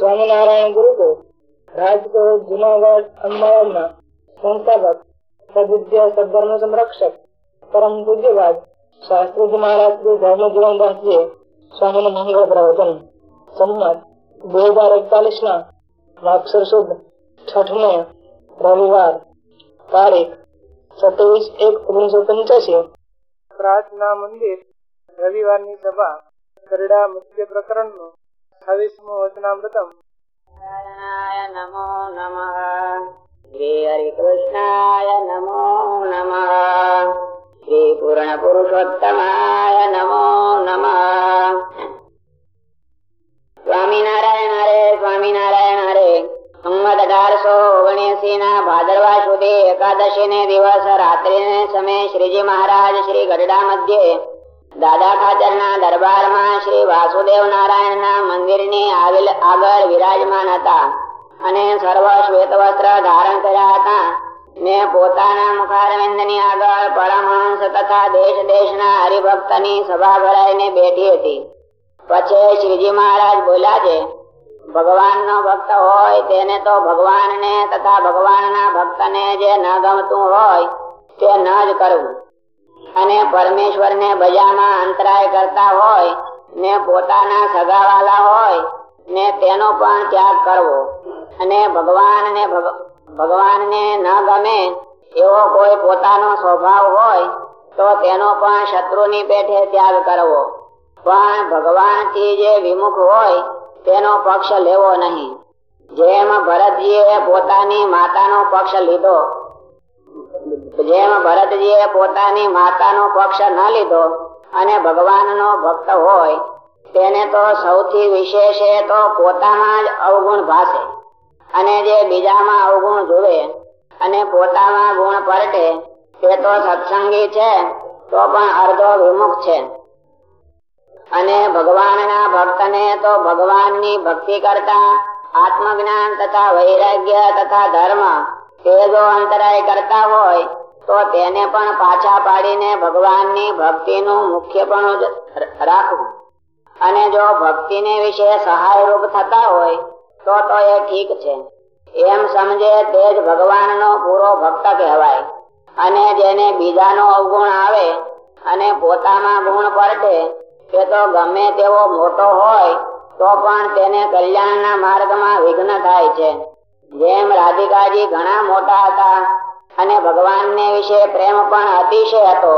સ્વામિનારાયણ ગુરુકુળ રાજકોટ જુનાગઢ અમદાવાદના સંસ્થાપક સદુદ્ય સદધર્મ સંરક્ષક પરમ પૂજ્યવાદ, શાસ્ત્રીજી મહારાજ શ્રી ધર્મ જીવનદાસજી સ્વામી મંગળ પ્રવચન સંમત, બે હજાર એકતાલીસ ના માક્ષર શુદ્ધ મે, રવિવાર, તારીખ, સત્યાવીસ એક ઓગણીસો પંચ્યાસી. પ્રાર્થના મંદિર, રવિવારની સભા, ગરડા મુખ્ય પ્રકરણ નું છવ્વીસમું વચનામૃતમ નમો નમઃ શ્રી હરિકૃષ્ણાય નમો નમઃ શ્રી પૂર્ણ પુરુષોત્તમાય નમો નમઃ સ્વામિનારાયણ હરે સ્વામિનારાયણ હરે સંવત અઢારસો ઓગણસી ના ભાદરવા સુધી એકાદશી ને દિવસ રાત્રિ ને સમયે શ્રીજી મહારાજ શ્રી ગઢડા મધ્યે દાદા ખાચર ના દરબારમાં શ્રી વાસુદેવ નારાયણ ના મંદિરની આગળ વિરાજમાન હતા અને સર્વ શ્વેત વસ્ત્ર ધારણ કર્યા હતા. ને પોતાના મુખારવિંદની આગળ પરમહંસ તથા દેશ દેશ ના હરિભક્તની સભા ભરાઈને બેઠી હતી. પછી શ્રીજી મહારાજ બોલ્યા છે ભગવાન નો ભક્ત હોય તેને તો ભગવાન ને તથા ભગવાન ના ભક્ત ને જે ન ગમતું હોય તે ન જ કરવું અને પરમેશ્વર ને બજામાં અંતરાય કરતા હોય, ને પોતાના સગાવાલા હોય, ને તેનો પણ ત્યાગ કરવો. અને ભગવાન ને ભગવાન ને ન ગમે એવો કોઈ પોતાનો સ્વભાવ હોય, તો તેનો પણ શત્રુની પેઠે ત્યાગ કરવો. પણ ભગવાનથી જે વિમુખ હોય, તેનો પક્ષ લેવો નહીં. જેમ ભરતજીએ પોતાની માતાનો પક્ષ લીધો જેમ ભરતજીએ પોતાની માતાનો પક્ષ ન લીધો અને ભગવાનનો ભક્ત હોય, તેને તો સૌથી વિશેષ તો પોતામાં જ અવગુણ ભાષે અને જે બીજામાં અવગુણ જુએ અને પોતામાં ગુણ પરટે, તે તો સત્સંગી છે, તો પણ અર્ધો વિમુખ છે. અને ભગવાનના ભક્તને તો ભગવાનની ભક્તિ કરતા આત્મજ્ઞાન તથા વૈરાગ્ય તથા ધર્મ, તે જો અંતરાય કરતા હોય તો તેને પણ પાછા પાડીને ભગવાનની ભક્તિનું મુખ્યપણું રાખવું. અને જો ભક્તિને વિશે સહાયરૂપ થતા હોય, તો તો એ ઠીક છે. એમ સમજે તે જ ભગવાનનો પૂરો ભક્ત કહેવાય. અને જેને બીજાનો અવગુણ આવે અને પોતામાં ગુણ પડે તે તો ગમે તેવો મોટો હોય, તો પણ તેને કલ્યાણના માર્ગમાં વિઘ્ન થાય છે. જેમ રાધિકાજી ઘણા મોટા હતા અને ભગવાનને વિશે પ્રેમ પણ અતિશય હતો.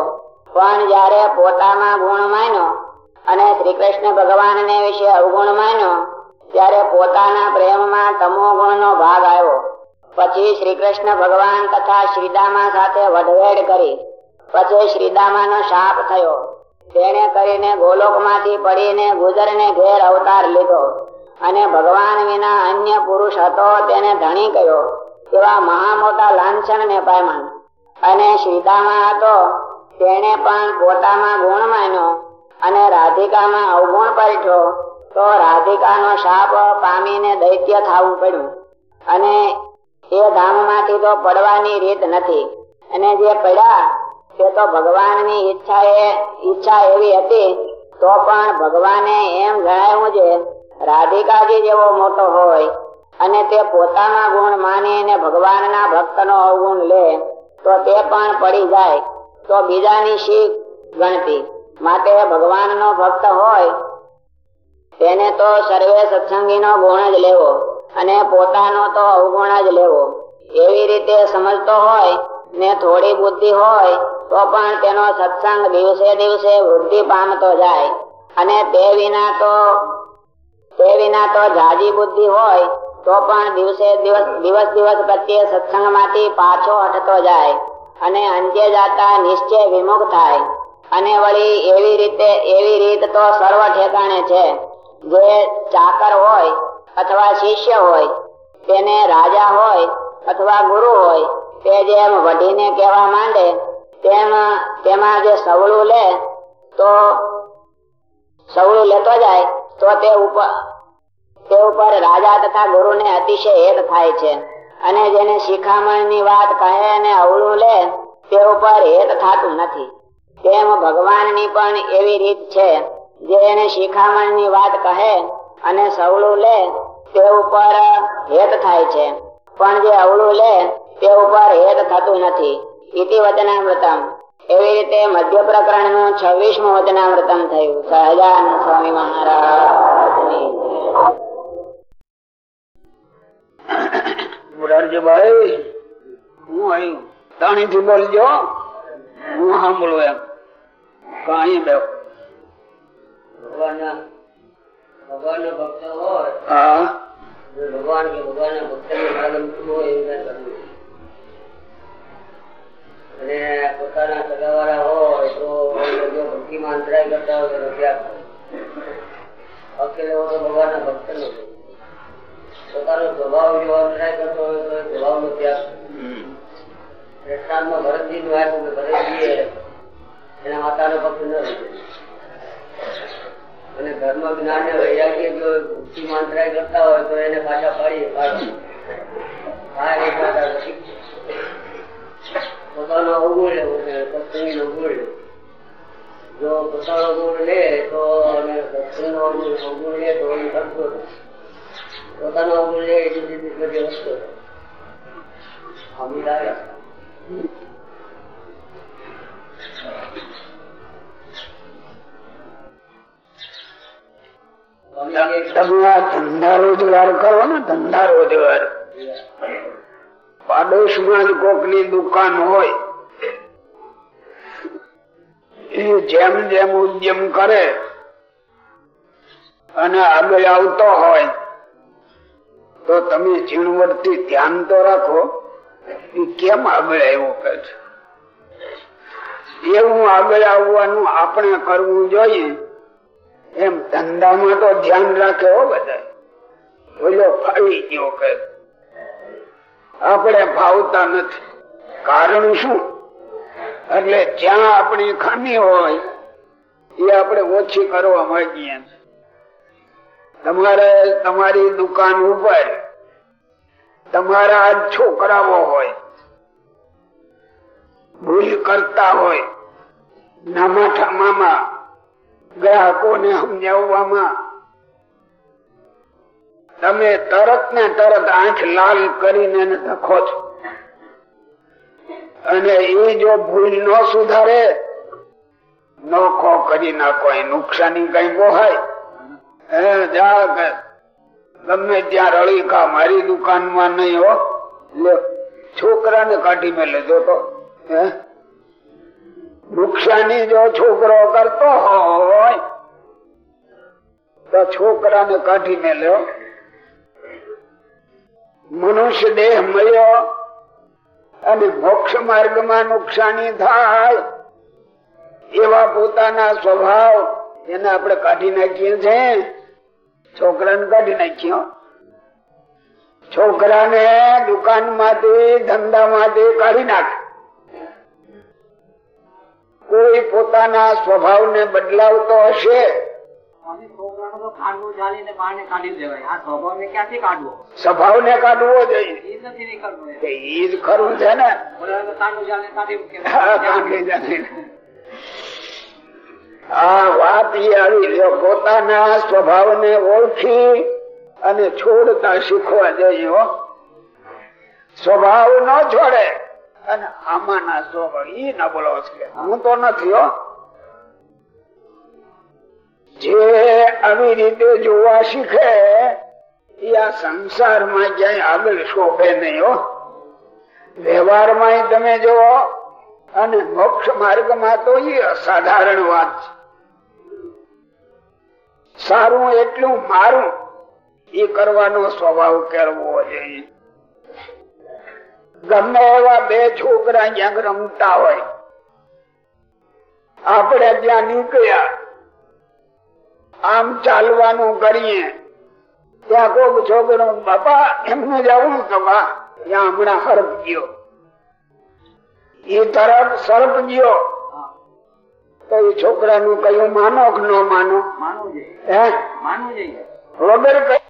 પણ જયારે પોતામાં ગુણ માન્યો અને શ્રી કૃષ્ણ ભગવાનને વિશે અવગુણ માન્યો, ત્યારે પોતાના પ્રેમમાં તમો ગુણનો ભાગ આવ્યો. પછી શ્રી કૃષ્ણ ભગવાન તથા શ્રીદામા સાથે વઢવેડ કરી. પછી શ્રીદામાનો શાપ થયો. તેને કરીને ગોલોકમાંથી પડીને ગુજરને ઘેર અવતાર લીધો અને ભગવાન વિના અન્ય પુરુષ હતો, તેને ધણી કયો એવા મહા મોટા લાંછન ને પામ્યા અને સીતામાં હતો તેને પણ પોતામાં ગુણ માન્યો અને રાધિકામાં અવગુણ પરઠ્યો તો રાધિકાનો શાપ પામીને દૈત્ય થવું પડ્યું. અને એ ધામમાંથી તો પડવાની રીત નથી. અને જે પડ્યા, તે તો ભગવાનની ઈચ્છા એ ઈચ્છા એવી હતી, તો પણ ભગવાને એમ જણાવ્યું છે, રાધિકાજી જેવો મોટો હોય અને તે પોતાના ગુણ માનીને ભગવાનના ભક્તનો અવગુણ લે, તો તે પણ પડી જાય. તો બીજાની શીખ ગણતી. માટે ભગવાનનો ભક્ત હોય, તેને તો સર્વે સત્સંગીનો ગુણ જ લેવો અને પોતાનો તો અવગુણ જ લેવો. એવી રીતે સમજતો હોય, ને થોડી બુદ્ધિ હોય, તો પણ તેનો સત્સંગ દિવસે દિવસે વૃદ્ધિ પામતો જાય. અને તે વિના તો, તે વિના તો જાજી બુદ્ધિ હોય તો પણ દિવસે દિવસ દિવસ દિવસ પ્રત્યે સત્સંગમાંથી પાછો હટતો જાય અને અંત્ય જાતા નિશ્ચય વિમુખ થાય. અને વળી એવી રીતે, એવી રીત તો સર્વ ઠેકાણે છે. જે ચાકર હોય અથવા શિષ્ય હોય, તેને રાજા હોય અથવા ગુરુ હોય, તે જેમ વઢીને કહેવા માંડે, તેમ, તેમાં જે સવળું લે, તો સવળું લેતો જાય, તો તે ઉપર તે ઉપર રાજા તથા ગુરુને અતિશય હેત થાય છે. અને જેને શિખામણની વાત કહે અને અવળું લે, તે ઉપર હેત થતું નથી. તેમ ભગવાનની પણ એવી રીત છે. જે એને શિખામણની વાત કહે અને સવળું લે, તે ઉપર હેત થાય છે. પણ જે અવળું લે, તે ઉપર હેત થતું નથી. ઇતિ વચનામૃતમ એવી રીતે મધ્ય પ્રકરણનું છવ્વીસમું વચનામૃતમ થયું. સહજાન સ્વામી મહારાજની મોરારજીભાઈ હું અહીં તાણી થી બોલજો હું સાંભળું એમ કઈ બે ભગવાનના ભગવાનના ભક્ત હોય હા જો ભગવાન કે ભગવાનના ભક્તને ના ગમતું હોય એવું કાંઈ કરવું નહીં. અને પોતાના સગાવાળા હોય તો જો ભક્તિમાં અંતરાય કરતા હોય તો ત્યાગ કરે. ભક્ત લેવો તો ભગવાનના ભક્ત નો પોતાનો સ્વભાવ જો અંતરાય કરતો હોય તો સ્વભાવનો ત્યાગ કરે. ભરતજી નું આપ્યું ભરતજીએ એના માતાનો ભક્ત ન અને ધર્મ જ્ઞાન ને વૈરાગ્ય જો ભક્તિ મંત્રાય કરતા હોય તો એને પાછા પાડીએ પાડો હા એ પાછા ઠીક પોતાનો અવગુણ લેવો ને સત્સંગી નો ગુણ લેવો જો પોતાનો ગુણ લે તો અને સત્સંગ નો અવગુણ લે તો એ કરતો નથી. પોતાનો લે એ જુદી બધી વસ્તુ ધંધા રોજગાર કરો ને જ દુકાન હોય. જેમ જેમ ઉદ્યમ કરે, અને આગળ આવતો હોય તો તમે ઝીણવટથી ધ્યાન તો રાખો કેમ આગળ આવ્યો કે છે? એવું આગળ આવવાનું આપણે કરવું જોઈએ, એમ ધંધામાં તો ધ્યાન રાખે હો બધા. ઓલો ફાવી ગયો કે આપણે ફાવતા નથી. કારણ શું? એટલે જ્યાં આપણી ખામી હોય, એ આપણે ઓછી કરવા માંગીએ. તમારે તમારી દુકાન ઉપર તમારા આ છોકરાઓ હોય, ભૂલ કરતા હોય નામા ઠામામાં ગ્રાહકોને સમજાવવામાં, તમે તરત ને તરત આંખ લાલ કરીને લખો છો. અને એ જો ભૂલ ન સુધારે, નોખો કરી નાખો એ નુકસાની કઈ બોહાય હે જા ગમે ત્યાં રળી ખા મારી દુકાનમાં નહીં હો. છોકરા ને કાઢી મેં લેજો તો. નુકસાની જો છોકરો કરતો હોય, તો છોકરાને કાઢી મેલ્યો મનુષ્ય દેહ મળ્યો અને મોક્ષ માર્ગમાં નુકસાની થાય, એવા પોતાના સ્વભાવ એને આપણે કાઢી નાખીએ છીએ. છોકરાને કાઢી નાખ્યો. છોકરાને દુકાનમાંથી ધંધામાંથી કાઢી નાખે. કોઈ પોતાના સ્વભાવને બદલાવતો હશે? સ્વભાવને કાઢવો? જોઈએ ખરું છે ને. આ વાત એ આવી સ્વભાવને ઓળખી અને છોડતા શીખવા જઈએ સ્વભાવ ન છોડે અને આમાંના સ્વભાવ ઈ ન બોલો છે. હું તો નથી હો. જે આવી રીતે જોવા શીખે એ આ સંસારમાં ક્યાંય આગળ શોભે નહીં હો. વ્યવહારમાં તમે જુઓ અને મોક્ષ માર્ગમાં તો એ અસાધારણ વાત છે. સારું એટલું મારું, એ કરવાનો સ્વભાવ કેળવો જોઈએ ગમે એવા બે છોકરા ક્યાંક રમતા હોય, આપણે ત્યાં નીકળ્યા, આમ ચાલવાનું કરીએ, ત્યાં કોક છોકરો, બાપા, એમને જવું કે બા. ત્યાં હમણાં હરપ ગયો એ તરત સર્પ ગયો. તો એ છોકરાનું કયું માનો કે ન માનો? માનવું જોઈએ. હે? માનવું જોઈએ. વગર કઈ